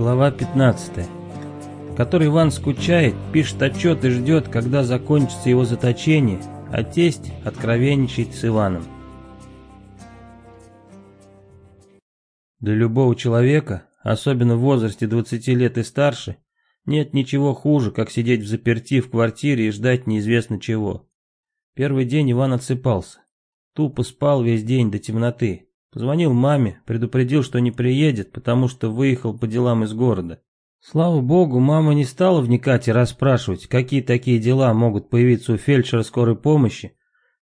Глава 15 в которой Иван скучает, пишет отчет и ждет, когда закончится его заточение, а тесть откровенничает с Иваном. Для любого человека, особенно в возрасте 20 лет и старше, нет ничего хуже, как сидеть в заперти в квартире и ждать неизвестно чего. Первый день Иван отсыпался. Тупо спал весь день до темноты. Позвонил маме, предупредил, что не приедет, потому что выехал по делам из города. Слава богу, мама не стала вникать и расспрашивать, какие такие дела могут появиться у фельдшера скорой помощи,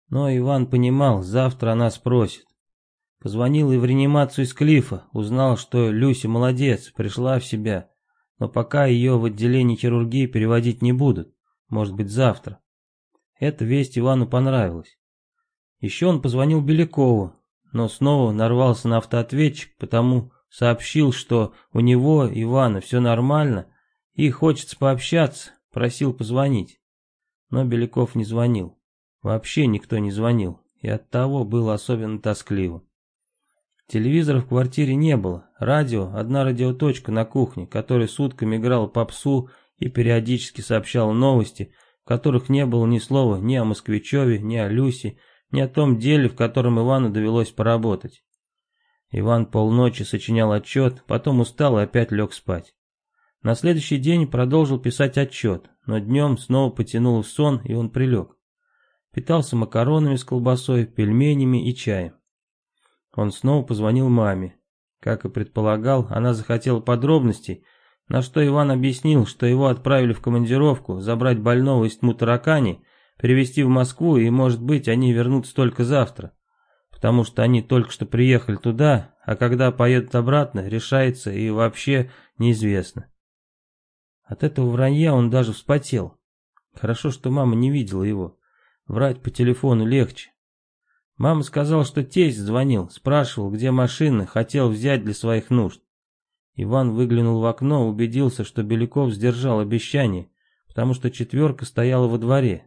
но Иван понимал, завтра она спросит. Позвонил и в реанимацию из Клифа, узнал, что Люся молодец, пришла в себя, но пока ее в отделении хирургии переводить не будут, может быть завтра. Эта весть Ивану понравилась. Еще он позвонил Белякову, но снова нарвался на автоответчик, потому сообщил, что у него, Ивана, все нормально и хочется пообщаться, просил позвонить. Но Беляков не звонил. Вообще никто не звонил, и оттого было особенно тоскливо. Телевизора в квартире не было, радио, одна радиоточка на кухне, которая сутками играла попсу и периодически сообщала новости, в которых не было ни слова ни о Москвичеве, ни о Люсе, ни о том деле, в котором Ивану довелось поработать. Иван полночи сочинял отчет, потом устал и опять лег спать. На следующий день продолжил писать отчет, но днем снова потянул в сон, и он прилег. Питался макаронами с колбасой, пельменями и чаем. Он снова позвонил маме. Как и предполагал, она захотела подробностей, на что Иван объяснил, что его отправили в командировку забрать больного из Тмутаракани, перевезти в Москву, и, может быть, они вернутся только завтра потому что они только что приехали туда, а когда поедут обратно, решается и вообще неизвестно. От этого вранья он даже вспотел. Хорошо, что мама не видела его. Врать по телефону легче. Мама сказала, что тесть звонил, спрашивал, где машина, хотел взять для своих нужд. Иван выглянул в окно, убедился, что Беляков сдержал обещание, потому что четверка стояла во дворе.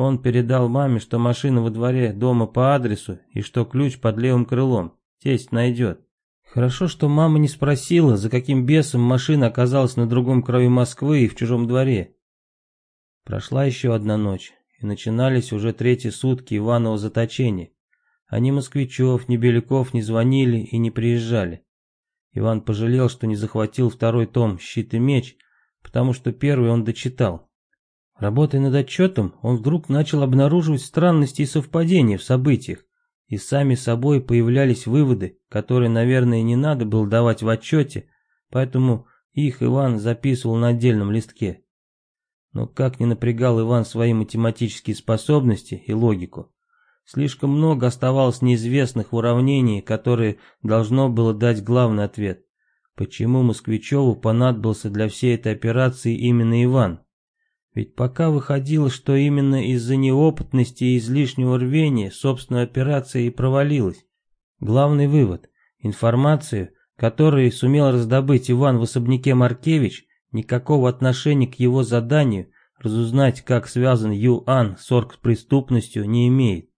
Он передал маме, что машина во дворе дома по адресу и что ключ под левым крылом. Тесть найдет. Хорошо, что мама не спросила, за каким бесом машина оказалась на другом краю Москвы и в чужом дворе. Прошла еще одна ночь, и начинались уже третьи сутки Иванова заточения. А ни Москвичев, ни Беляков не звонили и не приезжали. Иван пожалел, что не захватил второй том «Щит и меч», потому что первый он дочитал. Работая над отчетом, он вдруг начал обнаруживать странности и совпадения в событиях, и сами собой появлялись выводы, которые, наверное, не надо было давать в отчете, поэтому их Иван записывал на отдельном листке. Но как ни напрягал Иван свои математические способности и логику, слишком много оставалось неизвестных в уравнении, которые должно было дать главный ответ. Почему Москвичеву понадобился для всей этой операции именно Иван? Ведь пока выходило, что именно из-за неопытности и излишнего рвения собственная операция и провалилась. Главный вывод. Информацию, которую сумел раздобыть Иван в особняке Маркевич, никакого отношения к его заданию разузнать, как связан Юан с оргпреступностью, не имеет.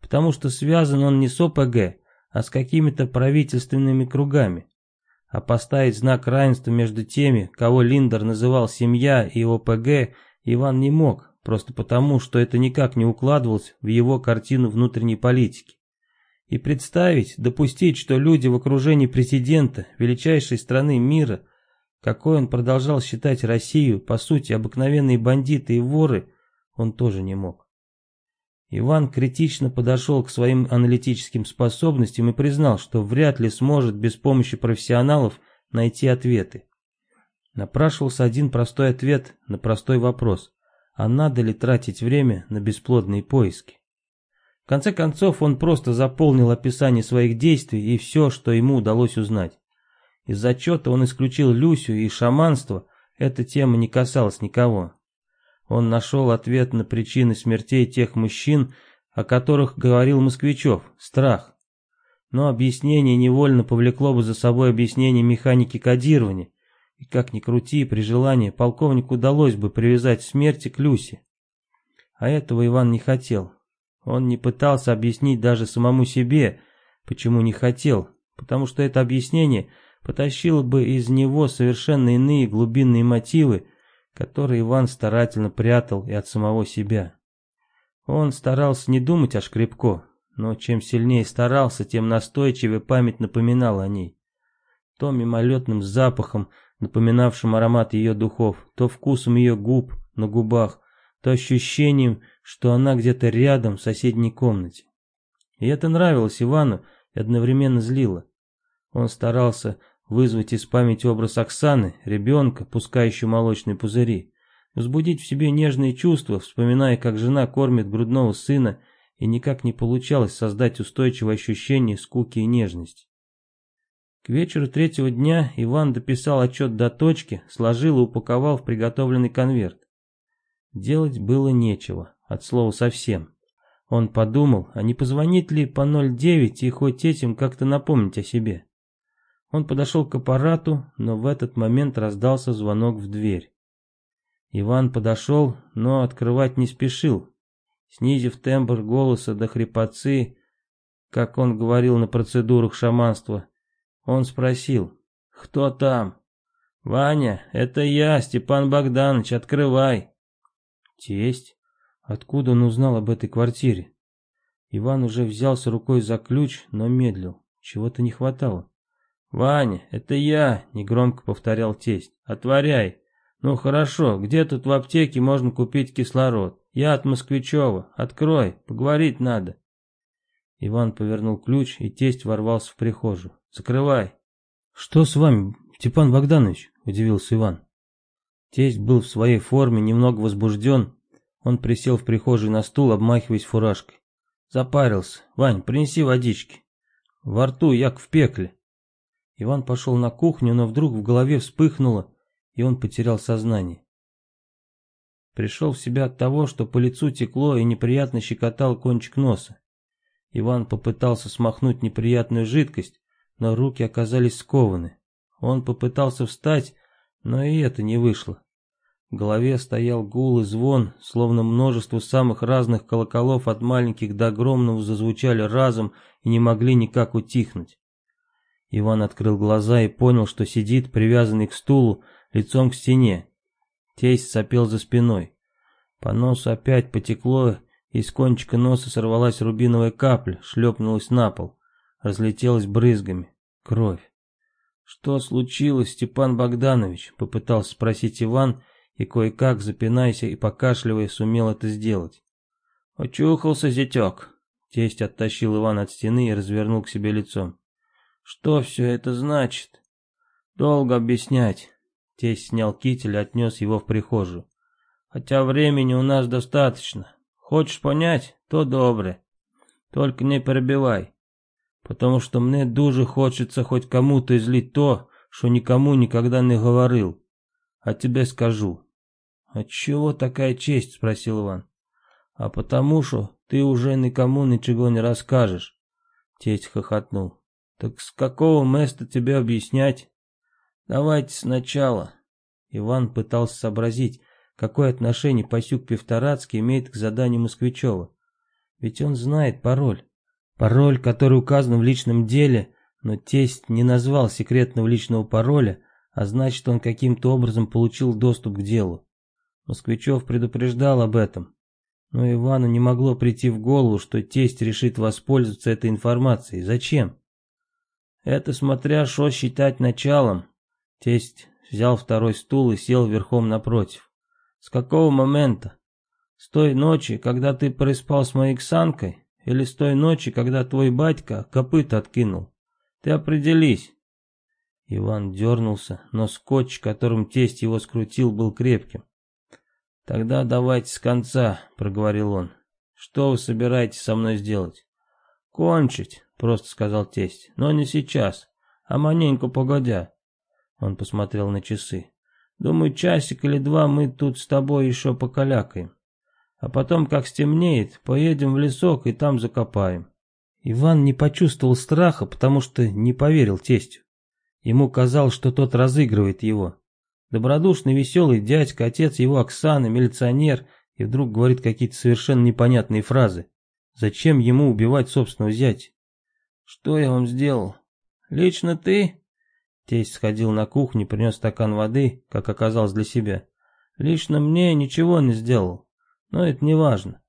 Потому что связан он не с ОПГ, а с какими-то правительственными кругами. А поставить знак равенства между теми, кого Линдер называл семья и ОПГ, Иван не мог, просто потому, что это никак не укладывалось в его картину внутренней политики. И представить, допустить, что люди в окружении президента, величайшей страны мира, какой он продолжал считать Россию, по сути, обыкновенные бандиты и воры, он тоже не мог. Иван критично подошел к своим аналитическим способностям и признал, что вряд ли сможет без помощи профессионалов найти ответы. Напрашивался один простой ответ на простой вопрос, а надо ли тратить время на бесплодные поиски. В конце концов, он просто заполнил описание своих действий и все, что ему удалось узнать. Из зачета он исключил Люсю и шаманство, эта тема не касалась никого. Он нашел ответ на причины смертей тех мужчин, о которых говорил Москвичев – страх. Но объяснение невольно повлекло бы за собой объяснение механики кодирования, и как ни крути, при желании полковнику удалось бы привязать смерти к Люсе. А этого Иван не хотел. Он не пытался объяснить даже самому себе, почему не хотел, потому что это объяснение потащила бы из него совершенно иные глубинные мотивы, которые Иван старательно прятал и от самого себя. Он старался не думать о Шкребко, но чем сильнее старался, тем настойчивее память напоминала о ней. То мимолетным запахом, напоминавшим аромат ее духов, то вкусом ее губ на губах, то ощущением, что она где-то рядом в соседней комнате. И это нравилось Ивану и одновременно злило. Он старался вызвать из памяти образ Оксаны, ребенка, пускающего молочные пузыри, возбудить в себе нежные чувства, вспоминая, как жена кормит грудного сына, и никак не получалось создать устойчивое ощущение скуки и нежности. К вечеру третьего дня Иван дописал отчет до точки, сложил и упаковал в приготовленный конверт. Делать было нечего, от слова совсем. Он подумал, а не позвонить ли по 09 и хоть этим как-то напомнить о себе. Он подошел к аппарату, но в этот момент раздался звонок в дверь. Иван подошел, но открывать не спешил. Снизив тембр голоса до хрипотцы, как он говорил на процедурах шаманства, он спросил, «Кто там?» «Ваня, это я, Степан Богданович, открывай!» Тесть? Откуда он узнал об этой квартире? Иван уже взялся рукой за ключ, но медлил. Чего-то не хватало. «Ваня, это я!» — негромко повторял тесть. «Отворяй!» «Ну хорошо, где тут в аптеке можно купить кислород? Я от Москвичева. Открой, поговорить надо». Иван повернул ключ, и тесть ворвался в прихожую. «Закрывай!» «Что с вами, Степан Богданович?» — удивился Иван. Тесть был в своей форме, немного возбужден. Он присел в прихожей на стул, обмахиваясь фуражкой. Запарился. «Вань, принеси водички. Во рту, як в пекле». Иван пошел на кухню, но вдруг в голове вспыхнуло, и он потерял сознание. Пришел в себя от того, что по лицу текло и неприятно щекотал кончик носа. Иван попытался смахнуть неприятную жидкость, но руки оказались скованы. Он попытался встать, но и это не вышло. В голове стоял гул и звон, словно множество самых разных колоколов от маленьких до огромного зазвучали разом и не могли никак утихнуть. Иван открыл глаза и понял, что сидит, привязанный к стулу, лицом к стене. Тесть сопел за спиной. По носу опять потекло, и с кончика носа сорвалась рубиновая капля, шлепнулась на пол, разлетелась брызгами. Кровь. «Что случилось, Степан Богданович?» — попытался спросить Иван, и кое-как, запинаясь и покашливая, сумел это сделать. «Очухался зятек!» — тесть оттащил Иван от стены и развернул к себе лицом. «Что все это значит?» «Долго объяснять». Тесть снял китель и отнес его в прихожую. «Хотя времени у нас достаточно. Хочешь понять, то добре. Только не перебивай потому что мне дуже хочется хоть кому-то излить то, что никому никогда не говорил. А тебе скажу. «А чего такая честь?» — спросил Иван. «А потому что ты уже никому ничего не расскажешь». Тесть хохотнул. «Так с какого места тебе объяснять?» «Давайте сначала». Иван пытался сообразить, какое отношение Пасюк Певторацкий имеет к заданию Москвичева. Ведь он знает пароль. Пароль, который указан в личном деле, но тесть не назвал секретного личного пароля, а значит он каким-то образом получил доступ к делу. Москвичев предупреждал об этом. Но Ивану не могло прийти в голову, что тесть решит воспользоваться этой информацией. Зачем? Это смотря что считать началом. Тесть взял второй стул и сел верхом напротив. С какого момента? С той ночи, когда ты переспал с моей Ксанкой? Или с той ночи, когда твой батька копыт откинул? Ты определись. Иван дернулся, но скотч, которым тесть его скрутил, был крепким. «Тогда давайте с конца», — проговорил он. «Что вы собираетесь со мной сделать?» «Кончить», — просто сказал тесть. «Но не сейчас, а маненько погодя». Он посмотрел на часы. «Думаю, часик или два мы тут с тобой еще покалякаем. А потом, как стемнеет, поедем в лесок и там закопаем. Иван не почувствовал страха, потому что не поверил тестю. Ему казалось, что тот разыгрывает его. Добродушный, веселый дядька, отец его Оксаны, милиционер, и вдруг говорит какие-то совершенно непонятные фразы. Зачем ему убивать собственного зятя? Что я вам сделал? Лично ты? Тесть сходил на кухню, принес стакан воды, как оказалось для себя. Лично мне ничего не сделал, но это не важно.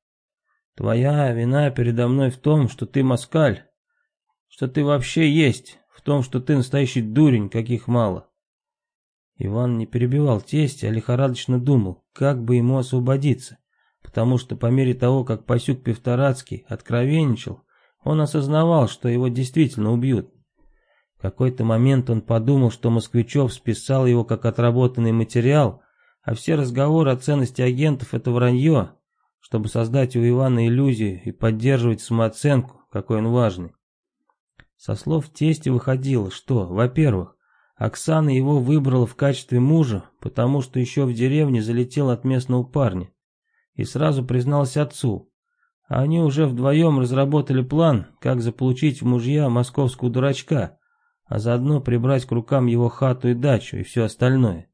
Твоя вина передо мной в том, что ты москаль, что ты вообще есть, в том, что ты настоящий дурень, каких мало. Иван не перебивал тесть, а лихорадочно думал, как бы ему освободиться, потому что по мере того, как Пасюк Певторацкий откровенничал, он осознавал, что его действительно убьют. В какой-то момент он подумал, что Москвичев списал его как отработанный материал, а все разговоры о ценности агентов – это вранье, чтобы создать у Ивана иллюзию и поддерживать самооценку, какой он важный. Со слов тестя выходило, что, во-первых, Оксана его выбрала в качестве мужа, потому что еще в деревне залетел от местного парня и сразу призналась отцу. А они уже вдвоем разработали план, как заполучить в мужья московского дурачка, а заодно прибрать к рукам его хату и дачу и все остальное.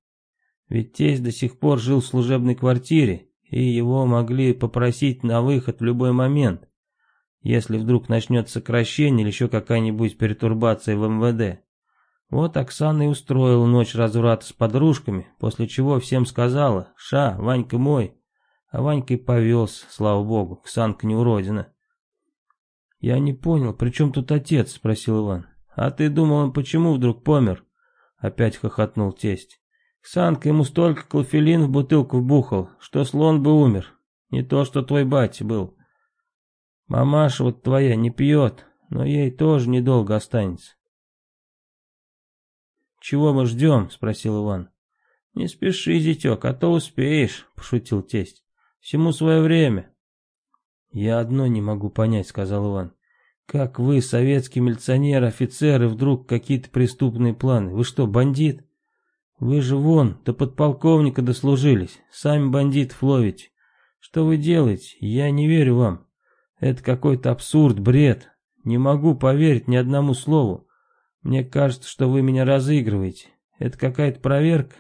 Ведь тесть до сих пор жил в служебной квартире, и его могли попросить на выход в любой момент, если вдруг начнется сокращение или еще какая-нибудь перетурбация в МВД. Вот Оксана и устроила ночь разврата с подружками, после чего всем сказала «Ша, Ванька мой», а Ванька и повез, слава богу, Ксанка не уродина. «Я не понял, при чем тут отец?» — спросил Иван. «А ты думал, он почему вдруг помер?» Опять хохотнул тесть. Ксанка ему столько клофелин в бутылку вбухал, что слон бы умер. Не то, что твой батя был. Мамаша вот твоя не пьет, но ей тоже недолго останется. «Чего мы ждем?» — спросил Иван. «Не спеши, зятек, а то успеешь», — пошутил тесть. «Всему свое время». «Я одно не могу понять», — сказал Иван. «Как вы, советский милиционер, офицеры, вдруг какие-то преступные планы? Вы что, бандит?» Вы же вон, до подполковника дослужились, сами бандитов ловите. Что вы делаете? Я не верю вам. Это какой-то абсурд, бред. Не могу поверить ни одному слову. Мне кажется, что вы меня разыгрываете. Это какая-то проверка.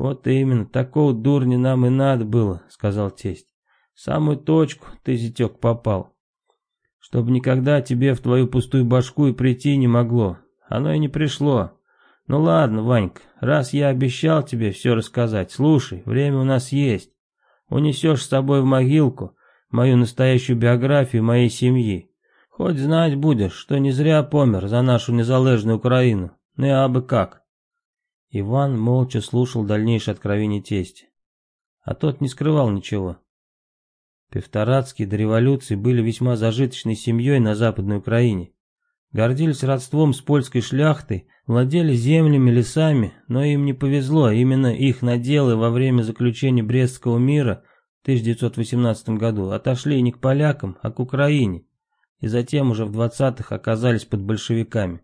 Вот именно, такого дурня нам и надо было, сказал тесть. В самую точку ты, зятек, попал. Чтобы никогда тебе в твою пустую башку и прийти не могло. Оно и не пришло. Ну ладно, Ванька, раз я обещал тебе все рассказать, слушай, время у нас есть. Унесешь с собой в могилку мою настоящую биографию моей семьи. Хоть знать будешь, что не зря помер за нашу незалежную Украину. Ну и абы как. Иван молча слушал дальнейшее откровение тести. А тот не скрывал ничего. Певторацкие до революции были весьма зажиточной семьей на Западной Украине. Гордились родством с польской шляхтой, владели землями, лесами, но им не повезло, именно их наделы во время заключения Брестского мира в 1918 году отошли не к полякам, а к Украине, и затем уже в 20-х оказались под большевиками.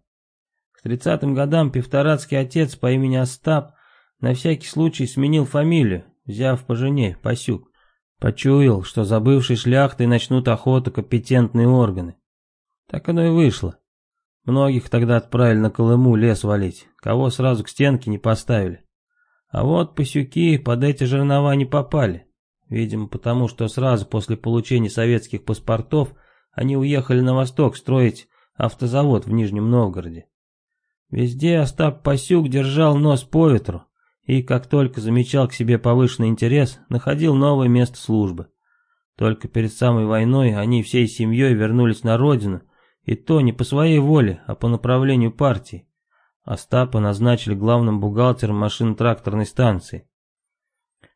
30-м годам певторацкий отец по имени Остап на всякий случай сменил фамилию, взяв по жене Пасюк. Почуял, что за бывшей шляхтой начнут охоту компетентные органы. Так оно и вышло. Многих тогда отправили на Колыму лес валить, кого сразу к стенке не поставили. А вот пасюки под эти жернова не попали. Видимо, потому что сразу после получения советских паспортов они уехали на восток строить автозавод в Нижнем Новгороде. Везде Остап Пасюк держал нос по ветру и, как только замечал к себе повышенный интерес, находил новое место службы. Только перед самой войной они всей семьей вернулись на родину – и то не по своей воле, а по направлению партии. Остапа назначили главным бухгалтером машино-тракторной станции.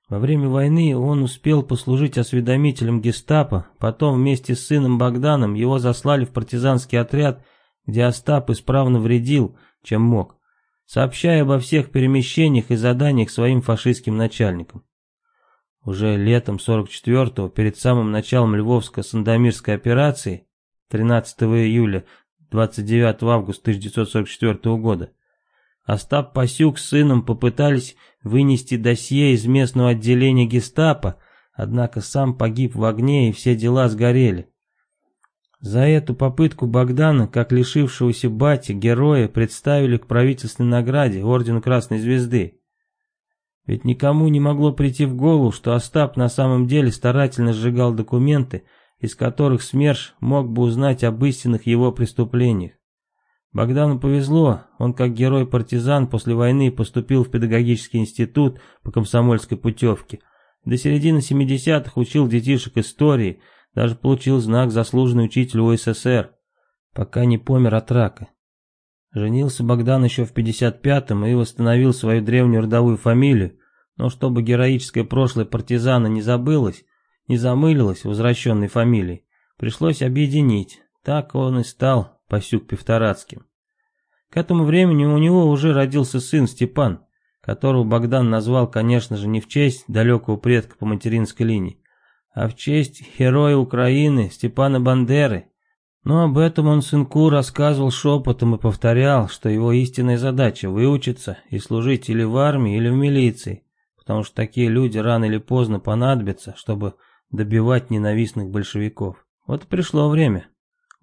Во время войны он успел послужить осведомителем гестапо, потом вместе с сыном Богданом его заслали в партизанский отряд, где Остап исправно вредил, чем мог, сообщая обо всех перемещениях и заданиях своим фашистским начальникам. Уже летом 44-го, перед самым началом Львовско-Сандомирской операции, 13 июля 29 августа 1944 года. Остап Пасюк с сыном попытались вынести досье из местного отделения гестапо, однако сам погиб в огне и все дела сгорели. За эту попытку Богдана, как лишившегося бати, героя, представили к правительственной награде, ордену Красной Звезды. Ведь никому не могло прийти в голову, что Остап на самом деле старательно сжигал документы, из которых СМЕРШ мог бы узнать об истинных его преступлениях. Богдану повезло, он как герой-партизан после войны поступил в педагогический институт по комсомольской путевке. До середины 70-х учил детишек истории, даже получил знак «Заслуженный учитель УССР», пока не помер от рака. Женился Богдан еще в 55-м и восстановил свою древнюю родовую фамилию, но чтобы героическое прошлое партизана не забылось, не замылилось возвращенной фамилией, пришлось объединить. Так он и стал Пасюк Певторацким. К этому времени у него уже родился сын Степан, которого Богдан назвал, конечно же, не в честь далекого предка по материнской линии, а в честь героя Украины Степана Бандеры. Но об этом он сынку рассказывал шепотом и повторял, что его истинная задача – выучиться и служить или в армии, или в милиции, потому что такие люди рано или поздно понадобятся, чтобы добивать ненавистных большевиков. Вот и пришло время.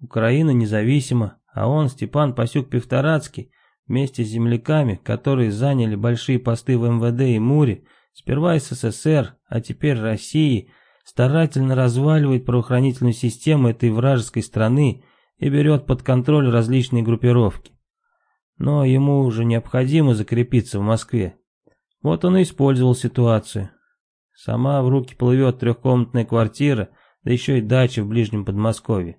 Украина независима, а он, Степан Пасюк-Певторацкий, вместе с земляками, которые заняли большие посты в МВД и МУРе, сперва СССР, а теперь России, старательно разваливает правоохранительную систему этой вражеской страны и берет под контроль различные группировки. Но ему уже необходимо закрепиться в Москве. Вот он и использовал ситуацию. Сама в руки плывет трехкомнатная квартира, да еще и дача в ближнем Подмосковье.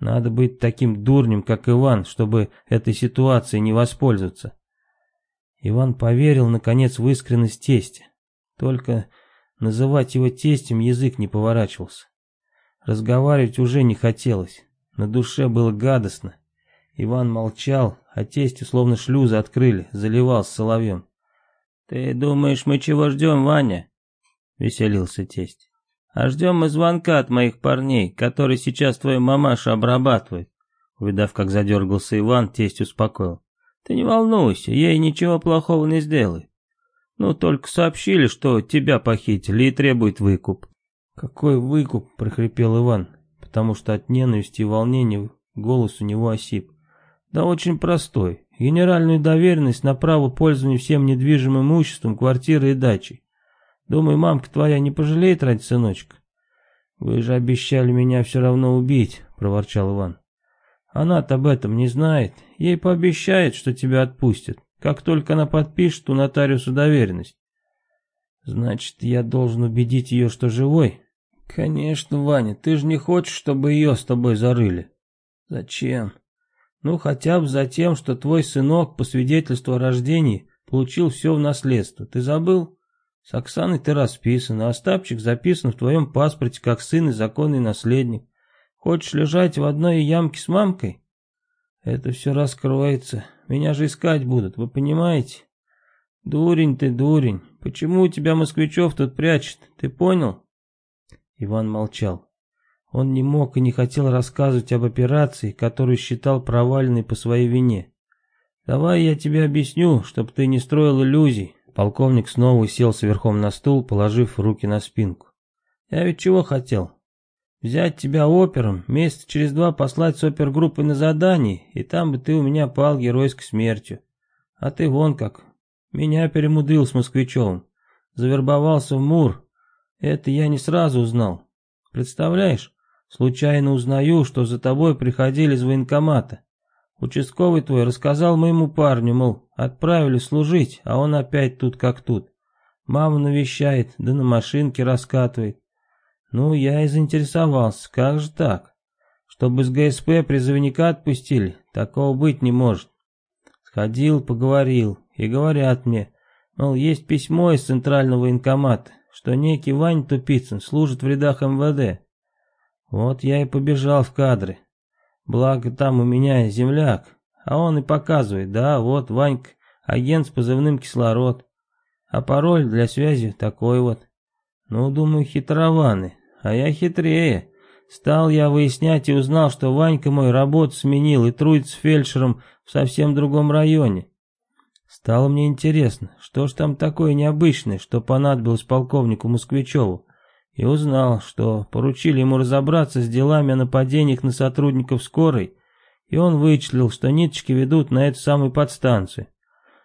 Надо быть таким дурнем, как Иван, чтобы этой ситуацией не воспользоваться. Иван поверил, наконец, в искренность тестя. Только называть его тестем язык не поворачивался. Разговаривать уже не хотелось. На душе было гадостно. Иван молчал, а тесть словно шлюзы открыли, заливал с соловьем. «Ты думаешь, мы чего ждем, Ваня?» — веселился тесть. А ждем мы звонка от моих парней, который сейчас твою мамашу обрабатывает. Увидав, как задергался Иван, тесть успокоил. Ты не волнуйся, ей ничего плохого не сделает. Ну, только сообщили, что тебя похитили и требуют выкуп. Какой выкуп? прохрипел Иван, потому что от ненависти и волнения голос у него осип. Да очень простой. Генеральную доверенность на право пользования всем недвижимым имуществом, квартирой и дачей. Думаю, мамка твоя не пожалеет ради сыночка. Вы же обещали меня все равно убить, проворчал Иван. Она-то об этом не знает. Ей пообещает, что тебя отпустят, как только она подпишет у нотариуса доверенность. Значит, я должен убедить ее, что живой? Конечно, Ваня, ты же не хочешь, чтобы ее с тобой зарыли. Зачем? Ну, хотя бы за тем, что твой сынок по свидетельству о рождении получил все в наследство. Ты забыл? С Оксаной ты расписан, а Остапчик записан в твоем паспорте как сын и законный наследник. Хочешь лежать в одной ямке с мамкой? Это все раскроется. Меня же искать будут, вы понимаете? Дурень ты, дурень. Почему у тебя москвичев тут прячет? Ты понял? Иван молчал. Он не мог и не хотел рассказывать об операции, которую считал провальной по своей вине. Давай я тебе объясню, чтобы ты не строил иллюзий. Полковник снова уселся верхом на стул, положив руки на спинку. «Я ведь чего хотел? Взять тебя опером, месяц через два послать с опергруппой на задание, и там бы ты у меня пал геройской смертью. А ты вон как. Меня перемудрил с Москвичевым. Завербовался в МУР. Это я не сразу узнал. Представляешь, случайно узнаю, что за тобой приходили из военкомата. Участковый твой рассказал моему парню, мол, отправили служить, а он опять тут как тут. Маму навещает, да на машинке раскатывает. Ну, я и заинтересовался, как же так? Чтобы с ГСП призывника отпустили, такого быть не может. Сходил, поговорил, и говорят мне, мол, есть письмо из центрального военкомата, что некий Вань Тупицын служит в рядах МВД. Вот я и побежал в кадры. Благо там у меня земляк, а он и показывает, да, вот Ванька, агент с позывным кислород. А пароль для связи такой вот. Ну, думаю, хитрованы, а я хитрее. Стал я выяснять и узнал, что Ванька мой работу сменил и трудится фельдшером в совсем другом районе. Стало мне интересно, что ж там такое необычное, что понадобилось полковнику Москвичеву и узнал, что поручили ему разобраться с делами о нападениях на сотрудников скорой, и он вычислил, что ниточки ведут на эту самую подстанцию.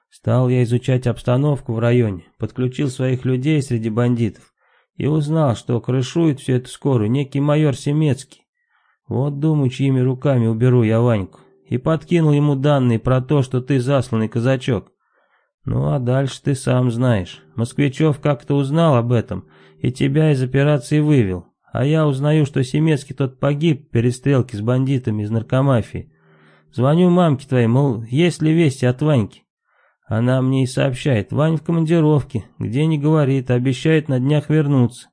Стал я изучать обстановку в районе, подключил своих людей среди бандитов и узнал, что крышует всю эту скорую некий майор Семецкий. Вот думаю, чьими руками уберу я Ваньку. и подкинул ему данные про то, что ты засланный казачок. Ну а дальше ты сам знаешь. Москвичев как-то узнал об этом и тебя из операции вывел. А я узнаю, что Семецкий тот погиб в перестрелке с бандитами из наркомафии. Звоню мамке твоей, мол, есть ли вести от Ваньки? Она мне и сообщает, Вань в командировке, где не говорит, обещает на днях вернуться.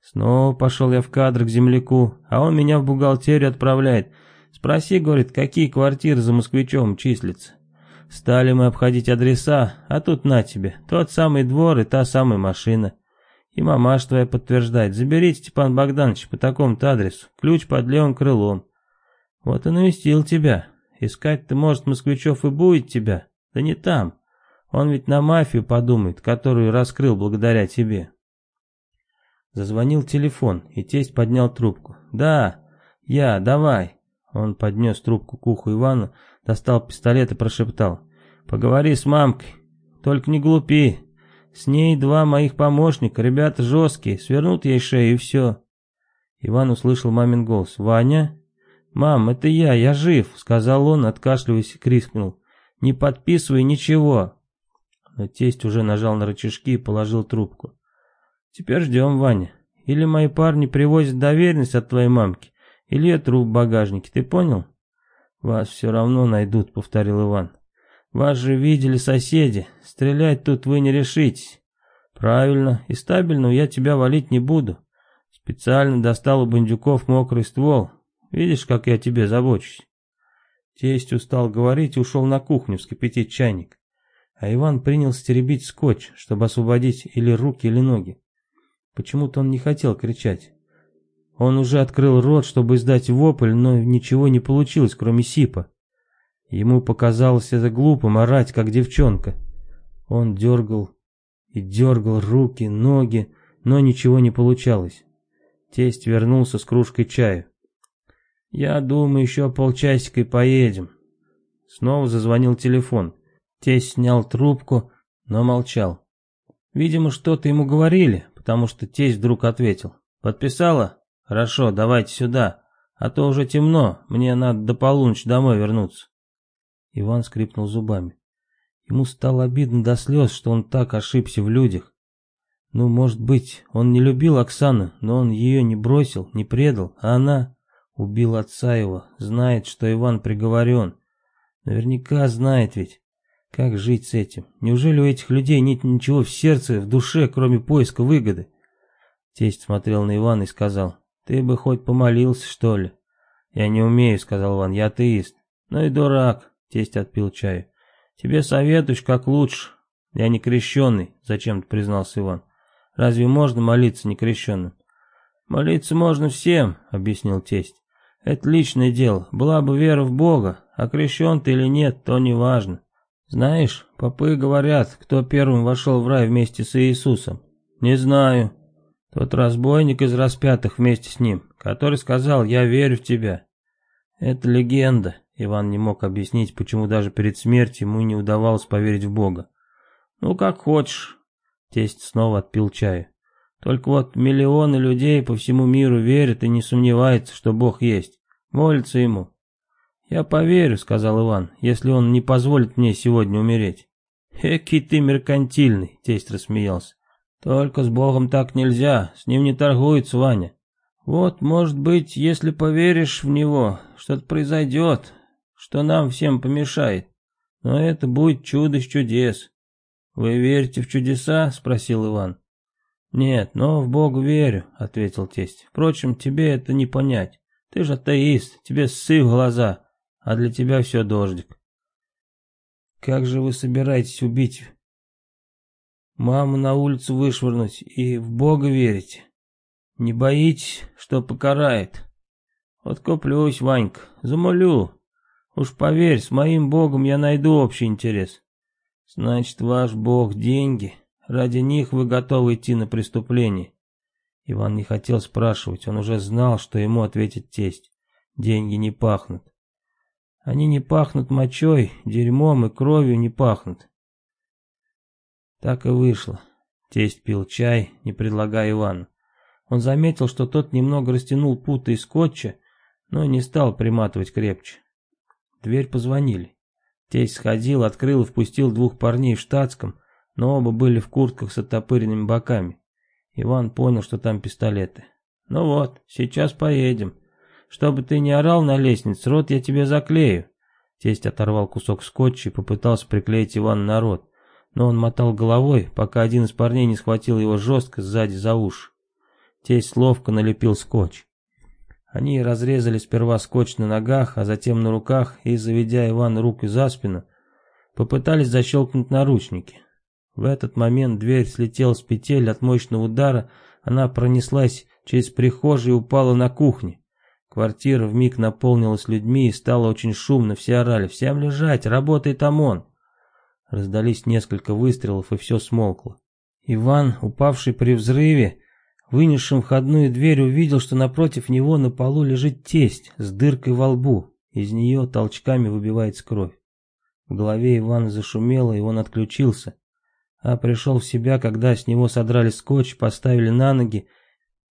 Снова пошел я в кадр к земляку, а он меня в бухгалтерию отправляет. Спроси, говорит, какие квартиры за москвичом числятся. Стали мы обходить адреса, а тут на тебе, тот самый двор и та самая машина. И мамаш твоя подтверждает, заберите, Степан Богданович, по такому-то адресу, ключ под левым крылом. Вот и навестил тебя. Искать-то, может, москвичев и будет тебя, да не там. Он ведь на мафию подумает, которую раскрыл благодаря тебе. Зазвонил телефон, и тесть поднял трубку. «Да, я, давай». Он поднес трубку к уху Ивана, достал пистолет и прошептал. «Поговори с мамкой, только не глупи. С ней два моих помощника, ребята жесткие, свернут ей шею и все». Иван услышал мамин голос. «Ваня?» «Мам, это я, я жив», — сказал он, откашливаясь и крикнул. Не подписывай ничего. Но тесть уже нажал на рычажки и положил трубку. Теперь ждем, Ваня. Или мои парни привозят доверенность от твоей мамки, или я труп в багажнике, ты понял? Вас все равно найдут, повторил Иван. Вас же видели соседи, стрелять тут вы не решитесь. Правильно, и стабильно я тебя валить не буду. Специально достал у бандюков мокрый ствол. Видишь, как я тебе забочусь. Тесть устал говорить и ушел на кухню вскипятить чайник. А Иван принял стеребить скотч, чтобы освободить или руки, или ноги. Почему-то он не хотел кричать. Он уже открыл рот, чтобы издать вопль, но ничего не получилось, кроме сипа. Ему показалось это глупым орать, как девчонка. Он дергал и дергал руки, ноги, но ничего не получалось. Тесть вернулся с кружкой чая. «Я думаю, еще полчасика и поедем». Снова зазвонил телефон. Тесть снял трубку, но молчал. Видимо, что-то ему говорили, потому что тесть вдруг ответил. «Подписала? Хорошо, давайте сюда, а то уже темно, мне надо до полуночи домой вернуться». Иван скрипнул зубами. Ему стало обидно до слез, что он так ошибся в людях. Ну, может быть, он не любил Оксану, но он ее не бросил, не предал, а она... Убил отца его, знает, что Иван приговорен. Наверняка знает ведь. Как жить с этим? Неужели у этих людей нет ничего в сердце, в душе, кроме поиска выгоды? Тесть смотрел на Ивана и сказал, ты бы хоть помолился, что ли? Я не умею, сказал Иван, я атеист. Ну и дурак, тесть отпил чаю. Тебе советуешь, как лучше. Я не крещенный, зачем-то признался Иван. Разве можно молиться некрещенным? Молиться можно всем, объяснил тесть. Это личное дело. Была бы вера в Бога, а крещен ты или нет, то не важно. Знаешь, попы говорят, кто первым вошел в рай вместе с Иисусом. Не знаю. Тот разбойник из распятых вместе с ним, который сказал «Я верю в тебя». Это легенда. Иван не мог объяснить, почему даже перед смертью ему не удавалось поверить в Бога. Ну, как хочешь. Тесть снова отпил чаю. Только вот миллионы людей по всему миру верят и не сомневаются, что Бог есть. Молятся ему. «Я поверю», — сказал Иван, — «если он не позволит мне сегодня умереть». «Эки ты меркантильный», — тесть рассмеялся. «Только с Богом так нельзя, с ним не торгуется Ваня. Вот, может быть, если поверишь в него, что-то произойдет, что нам всем помешает. Но это будет чудо с чудес». «Вы верите в чудеса?» — спросил Иван. «Нет, но в Бога верю», — ответил тесть. «Впрочем, тебе это не понять. Ты же атеист, тебе ссы в глаза, а для тебя все дождик». «Как же вы собираетесь убить маму на улицу вышвырнуть и в Бога верите? Не боитесь, что покарает? Вот куплюсь, Ванька, замолю. Уж поверь, с моим Богом я найду общий интерес. Значит, ваш Бог — деньги». Ради них вы готовы идти на преступление. Иван не хотел спрашивать, он уже знал, что ему ответит тесть. Деньги не пахнут. Они не пахнут мочой, дерьмом и кровью не пахнут. Так и вышло. Тесть пил чай, не предлагая Ивану. Он заметил, что тот немного растянул путы из скотча, но не стал приматывать крепче. дверь позвонили. Тесть сходил, открыл и впустил двух парней в штатском, но оба были в куртках с оттопыренными боками. Иван понял, что там пистолеты. «Ну вот, сейчас поедем. Чтобы ты не орал на лестнице, рот я тебе заклею». Тесть оторвал кусок скотча и попытался приклеить Ивана на рот, но он мотал головой, пока один из парней не схватил его жестко сзади за уши. Тесть ловко налепил скотч. Они разрезали сперва скотч на ногах, а затем на руках и, заведя Ивана руки за спину, попытались защелкнуть наручники. В этот момент дверь слетела с петель от мощного удара, она пронеслась через прихожую и упала на кухне. Квартира вмиг наполнилась людьми и стало очень шумно, все орали «Всем лежать, работает ОМОН!». Раздались несколько выстрелов и все смолкло. Иван, упавший при взрыве, вынесшим входную дверь, увидел, что напротив него на полу лежит тесть с дыркой во лбу. Из нее толчками выбивается кровь. В голове Ивана зашумело, и он отключился. А пришел в себя, когда с него содрали скотч, поставили на ноги,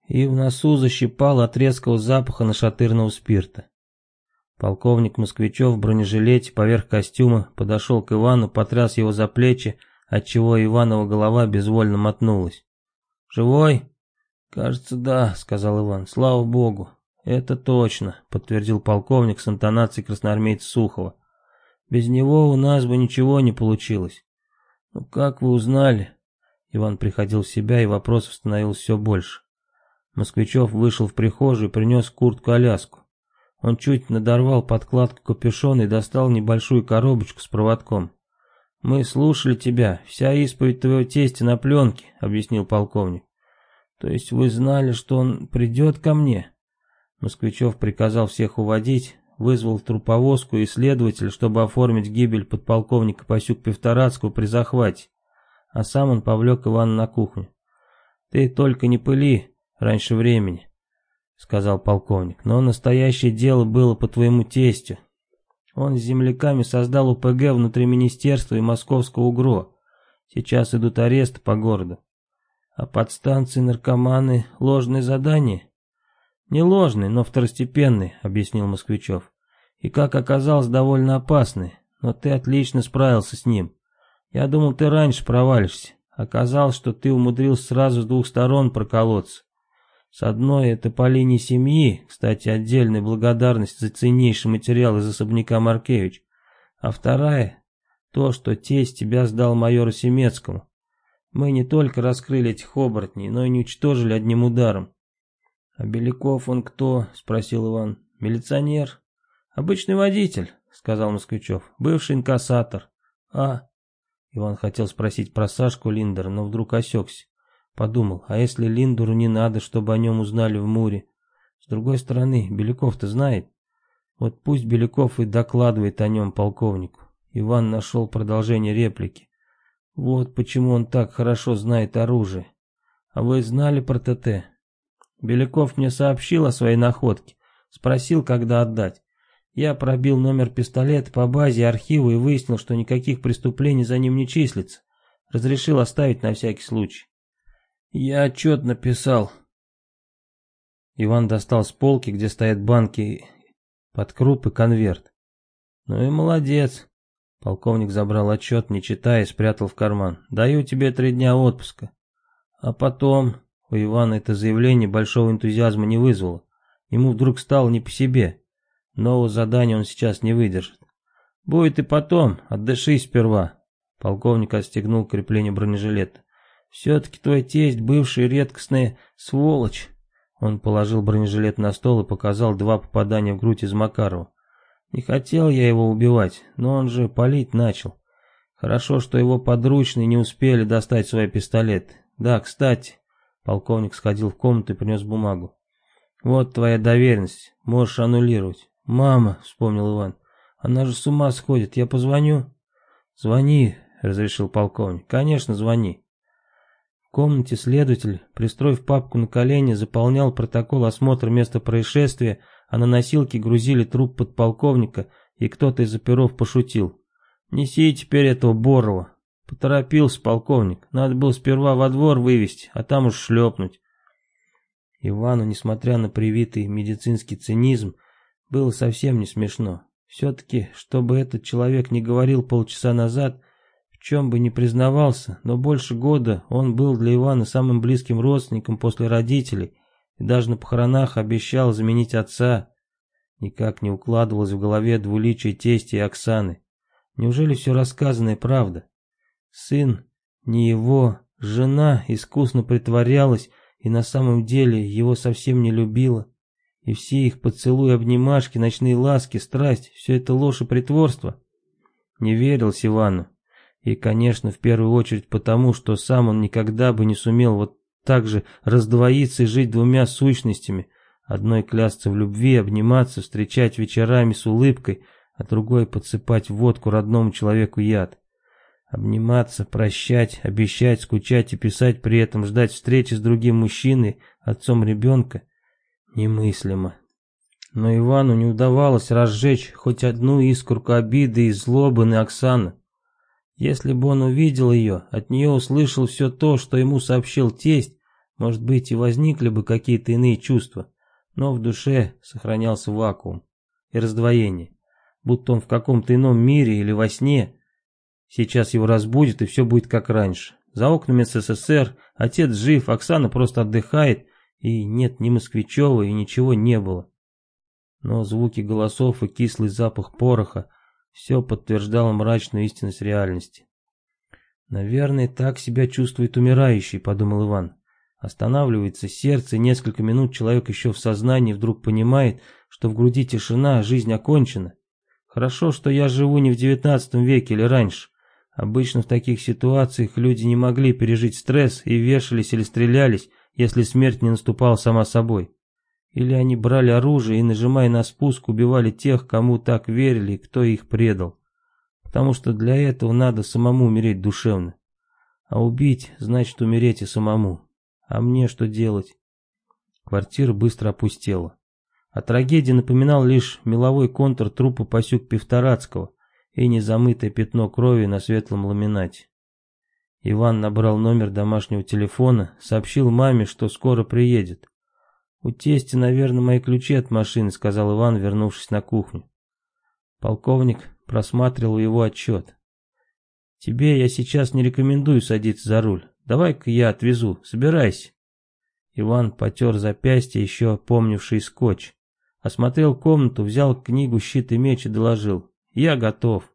и в носу защипал от резкого запаха нашатырного спирта. Полковник Москвичев в бронежилете поверх костюма подошел к Ивану, потряс его за плечи, отчего Иванова голова безвольно мотнулась. «Живой?» «Кажется, да», — сказал Иван. «Слава богу». «Это точно», — подтвердил полковник с интонацией красноармейца Сухова. «Без него у нас бы ничего не получилось». «Ну как вы узнали?» Иван приходил в себя, и вопросов становилось все больше. Москвичев вышел в прихожую и принес куртку-аляску. Он чуть надорвал подкладку капюшона и достал небольшую коробочку с проводком. «Мы слушали тебя, вся исповедь твоего тестя на пленке», — объяснил полковник. То есть вы знали, что он придет ко мне? Москвичев приказал всех уводить, вызвал труповозку и следователя, чтобы оформить гибель подполковника Пасюк Певторацкого при захвате, а сам он повлек Ивана на кухню. «Ты только не пыли раньше времени», — сказал полковник, «но настоящее дело было по твоему тестю. Он с земляками создал УПГ внутри министерства и московского УГРО. Сейчас идут аресты по городу. А подстанции наркоманы — ложные задания? Не ложные, но второстепенные, объяснил Москвичев. И как оказалось, довольно опасные, но ты отлично справился с ним. Я думал, ты раньше провалишься. Оказалось, что ты умудрился сразу с двух сторон проколоться. С одной это по линии семьи, кстати, отдельная благодарность за ценнейший материал из особняка Маркевич. А вторая — то, что тесть тебя сдал майору Семецкому. Мы не только раскрыли этих оборотней, но и не уничтожили одним ударом. «А Беляков он кто?» — спросил Иван. «Милиционер?» «Обычный водитель», — сказал Москвичев. «Бывший инкассатор». «А?» Иван хотел спросить про Сашку Линдера, но вдруг осекся. Подумал, а если Линдеру не надо, чтобы о нем узнали в Муре? С другой стороны, Беляков-то знает. Вот пусть Беляков и докладывает о нем полковнику. Иван нашел продолжение реплики. Вот почему он так хорошо знает оружие. А вы знали про ТТ? Беляков мне сообщил о своей находке. Спросил, когда отдать. Я пробил номер пистолета по базе архива и выяснил, что никаких преступлений за ним не числится. Разрешил оставить на всякий случай. Я отчет написал. Иван достал с полки, где стоят банки под крупы, конверт. Ну и молодец. Полковник забрал отчет, не читая, спрятал в карман. «Даю тебе три дня отпуска». А потом... У Ивана это заявление большого энтузиазма не вызвало. Ему вдруг стало не по себе. Нового задания он сейчас не выдержит. «Будет и потом, отдышись сперва». Полковник отстегнул крепление бронежилета. «Все-таки твой тесть бывший редкостная сволочь». Он положил бронежилет на стол и показал два попадания в грудь из Макарова. Не хотел я его убивать, но он же палить начал. Хорошо, что его подручные не успели достать свой пистолет. Да, кстати, полковник сходил в комнату и принес бумагу. Вот твоя доверенность, можешь аннулировать. Мама, вспомнил Иван, она же с ума сходит, я позвоню. Звони, разрешил полковник. Конечно, звони. В комнате следователь, пристроив папку на колени, заполнял протокол осмотра места происшествия а на носилки грузили труп подполковника, и кто-то из оперов пошутил. «Неси теперь этого Борова». Поторопился полковник, надо было сперва во двор вывести, а там уж шлепнуть. Ивану, несмотря на привитый медицинский цинизм, было совсем не смешно. Все-таки, чтобы этот человек не говорил полчаса назад, в чем бы ни признавался, но больше года он был для Ивана самым близким родственником после родителей и даже на похоронах обещал заменить отца. Никак не укладывалось в голове двуличие тести и Оксаны. Неужели все рассказанное правда? Сын не его, жена искусно притворялась и на самом деле его совсем не любила. И все их поцелуи, обнимашки, ночные ласки, страсть — все это ложь и притворство. Не верилось Ивану. И, конечно, в первую очередь потому, что сам он никогда бы не сумел вот так же раздвоиться и жить двумя сущностями. Одной клясться в любви, обниматься, встречать вечерами с улыбкой, а другой подсыпать водку родному человеку яд. Обниматься, прощать, обещать, скучать и писать при этом, ждать встречи с другим мужчиной, отцом ребенка. Немыслимо. Но Ивану не удавалось разжечь хоть одну искорку обиды и злобы на Оксану. Если бы он увидел ее, от нее услышал все то, что ему сообщил тесть, может быть и возникли бы какие-то иные чувства, но в душе сохранялся вакуум и раздвоение, будто он в каком-то ином мире или во сне, Сейчас его разбудит, и все будет как раньше. За окнами СССР, отец жив, Оксана просто отдыхает, и нет ни Москвичева, и ничего не было. Но звуки голосов и кислый запах пороха все подтверждало мрачную истинность реальности. «Наверное, так себя чувствует умирающий», — подумал Иван. Останавливается сердце, несколько минут человек еще в сознании вдруг понимает, что в груди тишина, а жизнь окончена. Хорошо, что я живу не в девятнадцатом веке или раньше. Обычно в таких ситуациях люди не могли пережить стресс и вешались или стрелялись, если смерть не наступала сама собой. Или они брали оружие и, нажимая на спуск, убивали тех, кому так верили и кто их предал. Потому что для этого надо самому умереть душевно. А убить значит умереть и самому. А мне что делать? Квартира быстро опустела. О трагедии напоминал лишь меловой контур трупа Пасюк Певторацкого, и незамытое пятно крови на светлом ламинате. Иван набрал номер домашнего телефона, сообщил маме, что скоро приедет. «У тести, наверное, мои ключи от машины», — сказал Иван, вернувшись на кухню. Полковник просматривал его отчет. «Тебе я сейчас не рекомендую садиться за руль. Давай-ка я отвезу, собирайся». Иван потер запястье, еще помнивший скотч. Осмотрел комнату, взял книгу «Щит и меч» и доложил. Я готов.